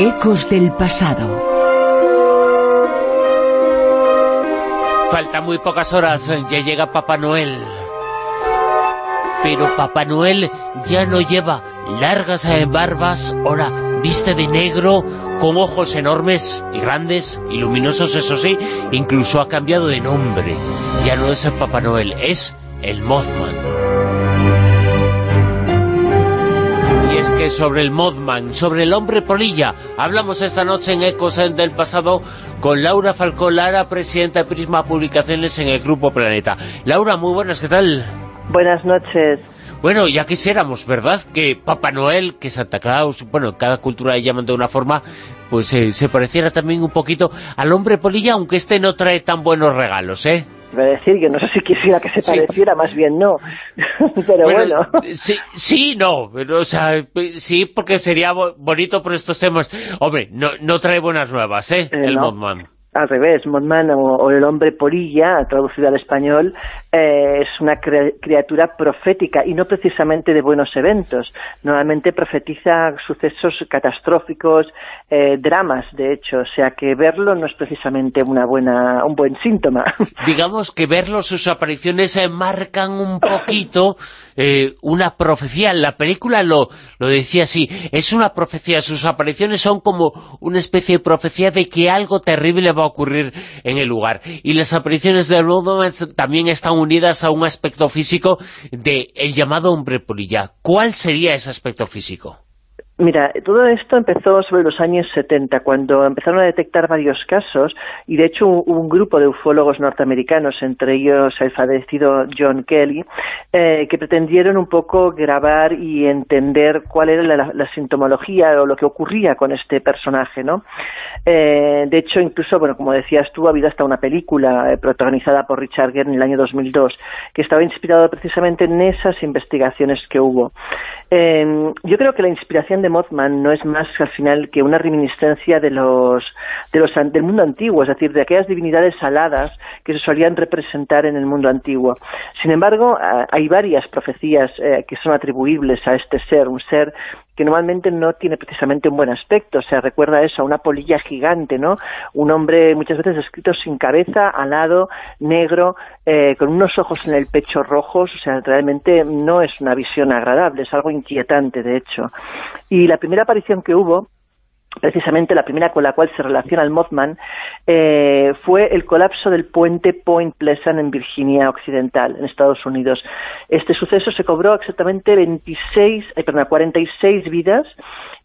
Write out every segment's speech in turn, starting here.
Ecos del pasado. Faltan muy pocas horas, ya llega Papá Noel. Pero Papá Noel ya no lleva largas eh, barbas, ahora viste de negro, con ojos enormes y grandes y luminosos, eso sí, incluso ha cambiado de nombre. Ya no es el Papá Noel, es el Mothman. Es que sobre el Mothman, sobre el hombre polilla, hablamos esta noche en Ecos del pasado con Laura Falcó Lara, presidenta de Prisma Publicaciones en el Grupo Planeta. Laura, muy buenas, ¿qué tal? Buenas noches. Bueno, ya quisiéramos, ¿verdad? Que Papá Noel, que Santa Claus, bueno, cada cultura le llaman de una forma, pues eh, se pareciera también un poquito al hombre polilla, aunque este no trae tan buenos regalos, ¿eh? Iba a decir que no sé si quisiera que se pareciera, más bien no. pero bueno, Sí, sí, no, pero, o sea, sí, porque sería bo- bonito por estos temas. Hombre, no, no trae buenas nuevas, ¿eh? Eh, el no. Mothman. al revés, Mothman o, o el hombre polilla, traducido al español, eh, es una criatura profética y no precisamente de buenos eventos. Normalmente profetiza sucesos catastróficos, eh, dramas, de hecho, o sea que verlo no es precisamente una buena, un buen síntoma. Digamos que verlo, sus apariciones eh, marcan un poquito eh, una profecía. La película lo, lo decía así, es una profecía. Sus apariciones son como una especie de profecía de que algo terrible va a ocurrir en el lugar. Y las apariciones de también están unidas a un aspecto físico de el llamado hombre polilla. ¿Cuál sería ese aspecto físico? Mira, todo esto empezó sobre los años 70, cuando empezaron a detectar varios casos, y de hecho hubo un grupo de ufólogos norteamericanos, entre ellos el fallecido John Kelly, eh, que pretendieron un poco grabar y entender cuál era la, sintomología o lo que ocurría con este personaje, ¿no? Eh, de hecho, incluso, bueno, como decías tú, ha habido hasta una película eh, protagonizada por Richard Gere en el año 2002, que estaba inspirado precisamente en esas investigaciones que hubo. Yo creo que la inspiración de Mothman no es más al final que una reminiscencia de los, de los del mundo antiguo, es decir, de aquellas divinidades aladas que se solían representar en el mundo antiguo. Sin embargo, ah, hay varias profecías eh, que son atribuibles a este ser, un ser que normalmente no tiene precisamente un buen aspecto, o sea, recuerda eso, a una polilla gigante, ¿no? Un hombre muchas veces escrito sin cabeza, alado, negro, eh, con unos ojos en el pecho rojos, o sea, realmente no es una visión agradable, es algo inquietante, de hecho. Y la primera aparición que hubo precisamente la primera con la cual se relaciona el Mothman, eh, fue el colapso del puente Point Pleasant en Virginia Occidental, en Estados Unidos. Este suceso se cobró exactamente 26, eh, perdón, 46 vidas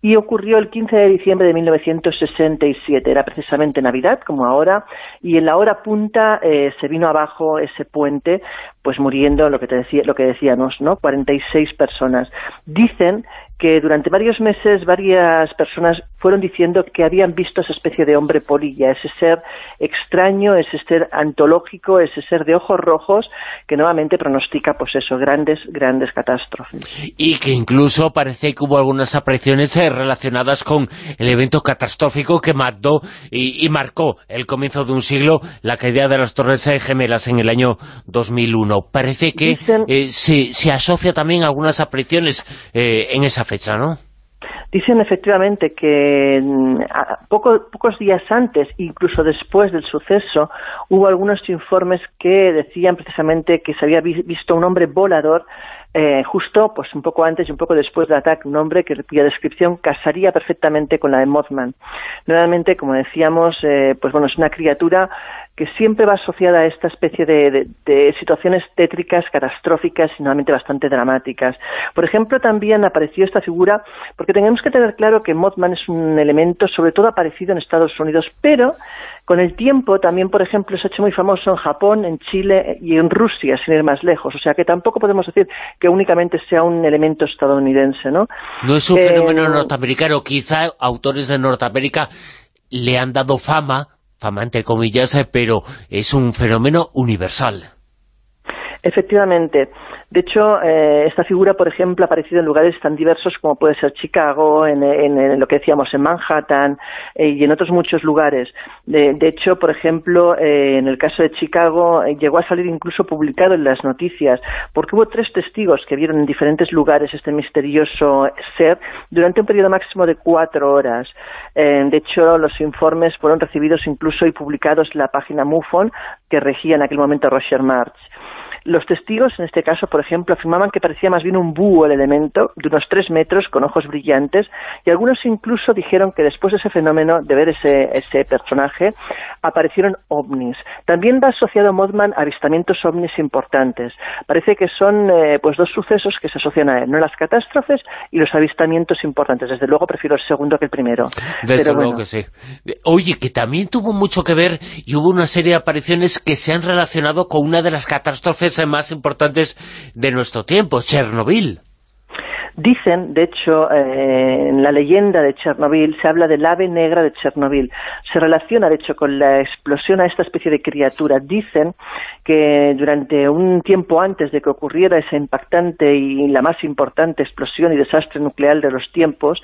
y ocurrió el 15 de diciembre de 1967. Era precisamente Navidad, como ahora, y en la hora punta eh, se vino abajo ese puente, pues muriendo lo que te decía, lo que decíamos, ¿no? 46 personas. Dicen que durante varios meses varias personas fueron diciendo que habían visto esa especie de hombre polilla, ese ser extraño, ese ser antológico, ese ser de ojos rojos, que nuevamente pronostica, pues eso, grandes, grandes catástrofes. Y que incluso parece que hubo algunas apariciones eh, relacionadas con el evento catastrófico que mató y, y marcó el comienzo de un siglo, la caída de las Torres eh, Gemelas en el año 2001. Parece que Dicen- eh, se, se asocia también a algunas apariciones eh, en esa fecha, ¿no? Dicen efectivamente que mm, a- poco- pocos días antes, incluso después del suceso, hubo algunos informes que decían precisamente que se había vi- visto un hombre volador eh, justo pues un poco antes y un poco después del ataque, un hombre que, cuya descripción casaría perfectamente con la de Mothman. Nuevamente, como decíamos, eh, pues bueno, es una criatura que siempre va asociada a esta especie de, de- de situaciones tétricas, catastróficas y normalmente bastante dramáticas. Por ejemplo, también apareció esta figura, porque tenemos que tener claro que Mothman es un elemento sobre todo aparecido en Estados Unidos, pero con el tiempo también, por ejemplo, se ha hecho muy famoso en Japón, en Chile y en Rusia, sin ir más lejos. O sea que tampoco podemos decir que únicamente sea un elemento estadounidense, ¿no? No es un Eh, fenómeno norteamericano, quizá autores de Norteamérica le han dado fama, fama entre comillas, pero es un fenómeno universal. Efectivamente. De hecho, eh, esta figura, por ejemplo, ha aparecido en lugares tan diversos como puede ser Chicago, en, lo que decíamos, en Manhattan eh, y en otros muchos lugares. De, hecho, por ejemplo, eh, en el caso de Chicago, llegó a salir incluso publicado en las noticias, porque hubo tres testigos que vieron en diferentes lugares este misterioso ser durante un periodo máximo de cuatro horas. de hecho, los informes fueron recibidos incluso y publicados en la página MUFON que regía en aquel momento Roger March. Los testigos, en este caso, por ejemplo, afirmaban que parecía más bien un búho el elemento, de unos tres metros, con ojos brillantes, y algunos incluso dijeron que después de ese fenómeno, de ver ese, ese personaje, aparecieron ovnis. También va asociado Mothman a avistamientos ovnis importantes. Parece que son eh, pues dos sucesos que se asocian a él, no las catástrofes y los avistamientos importantes. Desde luego prefiero el segundo que el primero. Desde luego que sí. Oye, que también tuvo mucho que ver y hubo una serie de apariciones que se han relacionado con una de las catástrofes más importantes de nuestro tiempo, Chernobyl. Dicen, de hecho, eh, en la leyenda de Chernobyl se habla del ave negra de Chernobyl. Se relaciona, de hecho, con la explosión a esta especie de criatura. Dicen que durante un tiempo antes de que ocurriera esa impactante y la más importante explosión y desastre nuclear de los tiempos,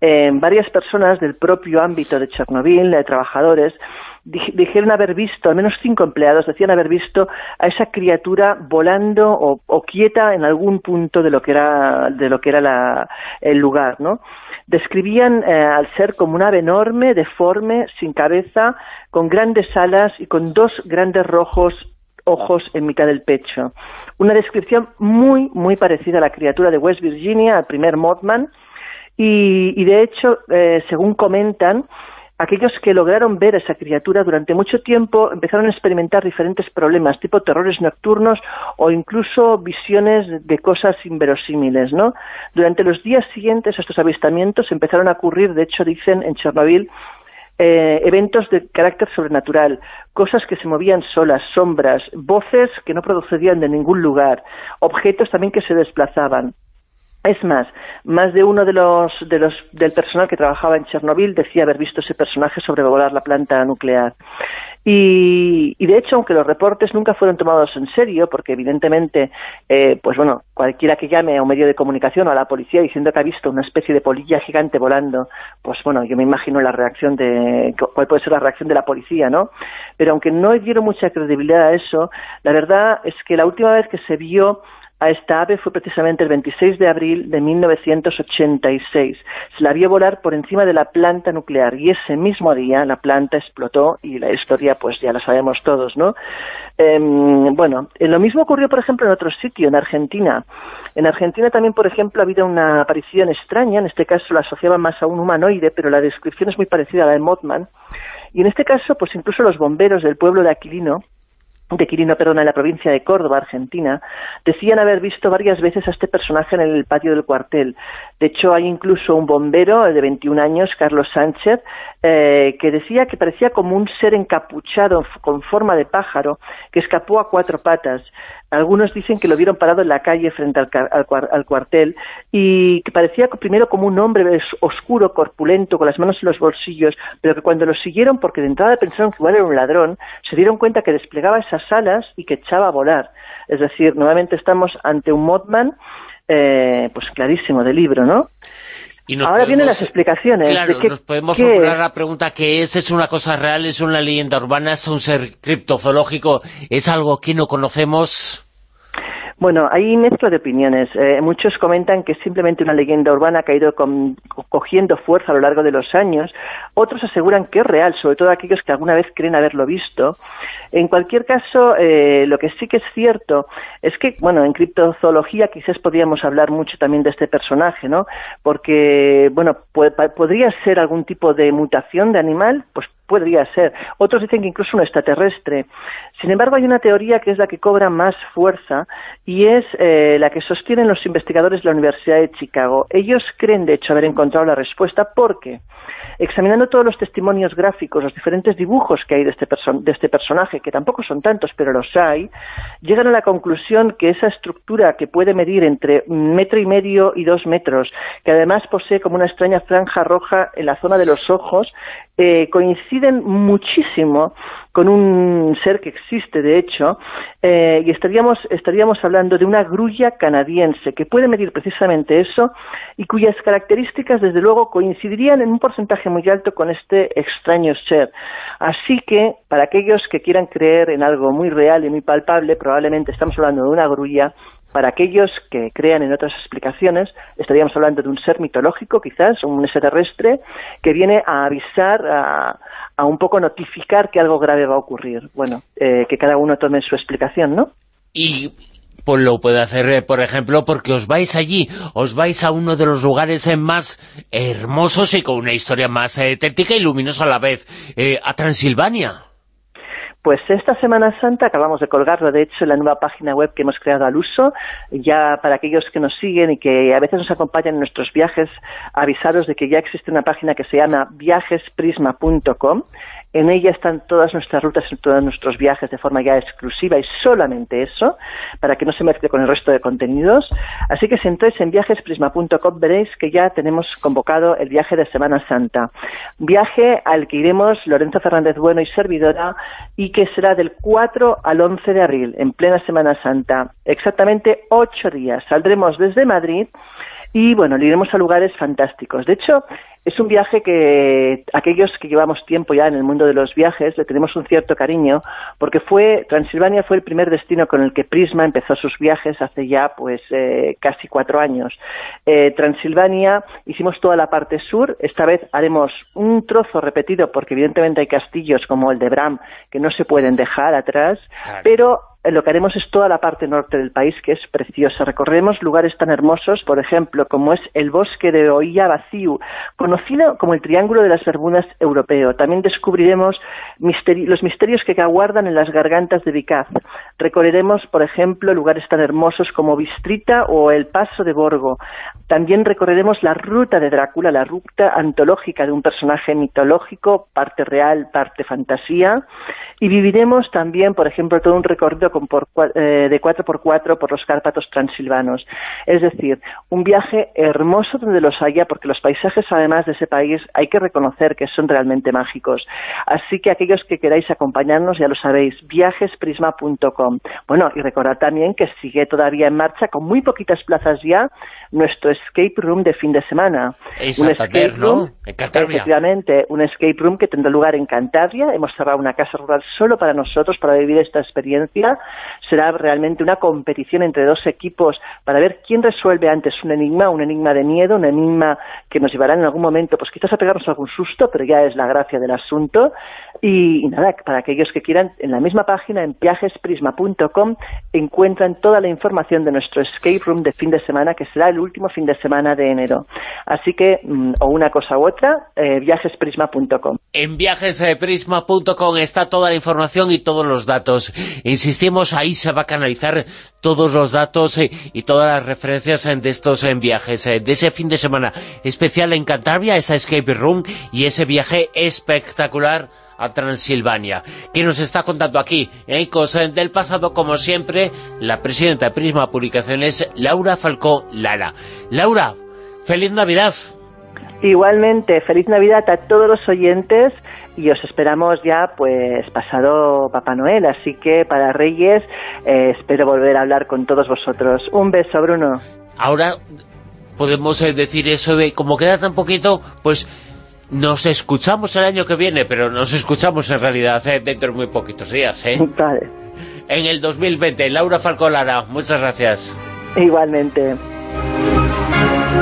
eh, varias personas del propio ámbito de Chernobyl, de trabajadores, dijeron haber visto, al menos cinco empleados decían haber visto a esa criatura volando o, quieta en algún punto de lo que era, de lo que era el lugar, ¿no? Describían eh, al ser como un ave enorme, deforme, sin cabeza, con grandes alas y con dos grandes rojos ojos en mitad del pecho. Una descripción muy, muy parecida a la criatura de West Virginia, al primer Mothman, y, de hecho, eh, según comentan, aquellos que lograron ver a esa criatura durante mucho tiempo empezaron a experimentar diferentes problemas, tipo terrores nocturnos o incluso visiones de cosas inverosímiles, ¿no? Durante los días siguientes a estos avistamientos empezaron a ocurrir, de hecho dicen en Chernobyl, eh, eventos de carácter sobrenatural, cosas que se movían solas, sombras, voces que no procedían de ningún lugar, objetos también que se desplazaban. Es más, más de uno de los, de los, del personal que trabajaba en Chernobyl decía haber visto ese personaje sobrevolar la planta nuclear. Y, de hecho, aunque los reportes nunca fueron tomados en serio, porque evidentemente, eh, pues bueno, cualquiera que llame a un medio de comunicación o a la policía diciendo que ha visto una especie de polilla gigante volando, pues bueno, yo me imagino la reacción de, cuál puede ser la reacción de la policía, ¿no? Pero aunque no dieron mucha credibilidad a eso, la verdad es que la última vez que se vio a esta ave fue precisamente el 26 de abril de 1986. Se la vio volar por encima de la planta nuclear y ese mismo día la planta explotó y la historia pues ya la sabemos todos, ¿no? Em, bueno, eh, lo mismo ocurrió por ejemplo en otro sitio, en Argentina. En Argentina también, por ejemplo, ha habido una aparición extraña, en este caso la asociaban más a un humanoide, pero la descripción es muy parecida a la de Mothman. Y en este caso, pues incluso los bomberos del pueblo de Aquilino de Quirino, perdón, en la provincia de Córdoba, Argentina, decían haber visto varias veces a este personaje en el patio del cuartel. De hecho, hay incluso un bombero de 21 años, Carlos Sánchez, eh, que decía que parecía como un ser encapuchado con forma de pájaro que escapó a cuatro patas. Algunos dicen que lo vieron parado en la calle frente al, cuartel y que parecía primero como un hombre oscuro, corpulento, con las manos en los bolsillos, pero que cuando lo siguieron, porque de entrada pensaron que igual era un ladrón, se dieron cuenta que desplegaba esas alas y que echaba a volar. Es decir, nuevamente estamos ante un modman, eh, pues clarísimo, de libro, ¿no? Ahora vienen las explicaciones. Claro, nos podemos formular la pregunta ¿qué es? ¿Es una cosa real? ¿Es una leyenda urbana? ¿Es un ser criptozoológico? ¿Es algo que no conocemos? Bueno, hay mezcla de opiniones. Eh, muchos comentan que es simplemente una leyenda urbana que ha ido cogiendo fuerza a lo largo de los años. Otros aseguran que es real, sobre todo aquellos que alguna vez creen haberlo visto. En cualquier caso, eh, lo que sí que es cierto es que, bueno, en criptozoología quizás podríamos hablar mucho también de este personaje, ¿no? Porque, bueno, podría ser algún tipo de mutación de animal, pues podría ser. Otros dicen que incluso un extraterrestre. Sin embargo, hay una teoría que es la que cobra más fuerza y es eh, la que sostienen los investigadores de la Universidad de Chicago. Ellos creen, de hecho, haber encontrado la respuesta porque, examinando todos los testimonios gráficos, los diferentes dibujos que hay de este, de este personaje, que tampoco son tantos, pero los hay, llegan a la conclusión que esa estructura que puede medir entre metro y medio y dos metros, que además posee como una extraña franja roja en la zona de los ojos, eh, coinciden muchísimo con un ser que existe, de hecho, eh, y estaríamos, estaríamos hablando de una grulla canadiense que puede medir precisamente eso y cuyas características, desde luego, coincidirían en un porcentaje muy alto con este extraño ser. Así que, para aquellos que quieran creer en algo muy real y muy palpable, probablemente estamos hablando de una grulla para aquellos que crean en otras explicaciones, estaríamos hablando de un ser mitológico, quizás, un extraterrestre, que viene a avisar, a, a un poco notificar que algo grave va a ocurrir. Bueno, eh, que cada uno tome su explicación, ¿no? Y pues lo puede hacer, eh, por ejemplo, porque os vais allí, os vais a uno de los lugares eh, más hermosos y con una historia más eh, técnica y luminosa a la vez, a Transilvania. Pues esta Semana Santa acabamos de colgarlo, de hecho, en la nueva página web que hemos creado al uso, ya para aquellos que nos siguen y que a veces nos acompañan en nuestros viajes, avisaros de que ya existe una página que se llama viajesprisma.com, en ella están todas nuestras rutas todos nuestros viajes de forma ya exclusiva y solamente eso, para que no se mezcle con el resto de contenidos. Así que si entráis en viajesprisma.com veréis que ya tenemos convocado el viaje de Semana Santa. Viaje al que iremos Lorenzo Fernández Bueno y servidora y que será del 4 al 11 de abril, en plena Semana Santa. Exactamente ocho días. Saldremos desde Madrid y bueno, iremos a lugares fantásticos. De hecho, es un viaje que aquellos que llevamos tiempo ya en el mundo de los viajes le tenemos un cierto cariño porque fue Transilvania fue el primer destino con el que Prisma empezó sus viajes hace ya pues eh, casi cuatro años. Eh, Transilvania hicimos toda la parte sur, esta vez haremos un trozo repetido porque evidentemente hay castillos como el de Bram que no se pueden dejar atrás, pero lo que haremos es toda la parte norte del país, que es preciosa. Recorremos lugares tan hermosos, por ejemplo, como es el bosque de Oilla Vacío, conocido como el Triángulo de las Bermudas europeo. También descubriremos los misterios que aguardan en las gargantas de Vicaz. Recorreremos, por ejemplo, lugares tan hermosos como Bistrita o el Paso de Borgo. También recorreremos la ruta de Drácula, la ruta antológica de un personaje mitológico, parte real, parte fantasía. Y viviremos también, por ejemplo, todo un recorrido por, eh, de 4x4 por los Cárpatos transilvanos. Es decir, un viaje hermoso donde los haya, porque los paisajes, además de ese país, hay que reconocer que son realmente mágicos. Así que aquellos que queráis acompañarnos, ya lo sabéis, viajesprisma.com. Bueno, y recordad también que sigue todavía en marcha, con muy poquitas plazas ya, nuestro escape room de fin de semana. un escape room, En Cantabria. Efectivamente, un escape room que tendrá lugar en Cantabria. Hemos cerrado una casa rural solo para nosotros, para vivir esta experiencia será realmente una competición entre dos equipos para ver quién resuelve antes un enigma, un enigma de miedo, un enigma que nos llevará en algún momento, pues quizás a pegarnos algún susto, pero ya es la gracia del asunto. Y, nada, para aquellos que quieran, en la misma página, en viajesprisma.com, encuentran toda la información de nuestro escape room de fin de semana, que será el último fin de semana de enero. Así que, mm, o una cosa u otra, eh, viajesprisma.com. En viajesprisma.com está toda la información y todos los datos. Insistimos, ahí se va a canalizar todos los datos eh, y todas las referencias de estos en viajes, eh, de ese fin de semana especial en esa escape room y ese viaje espectacular a Transilvania, que nos está contando aquí en Cosas del Pasado, como siempre, la presidenta de Prisma Publicaciones, Laura Falcó Lara. Laura, feliz Navidad. Igualmente, feliz Navidad a todos los oyentes y os esperamos ya pues pasado Papá Noel, así que para Reyes eh, espero volver a hablar con todos vosotros. Un beso, Bruno. Ahora podemos eh, decir eso de como queda tan poquito, pues nos escuchamos el año que viene, pero nos escuchamos en realidad eh, dentro de muy poquitos días, ¿eh? Vale. En el 2020. Laura Falcolara, muchas gracias. Igualmente.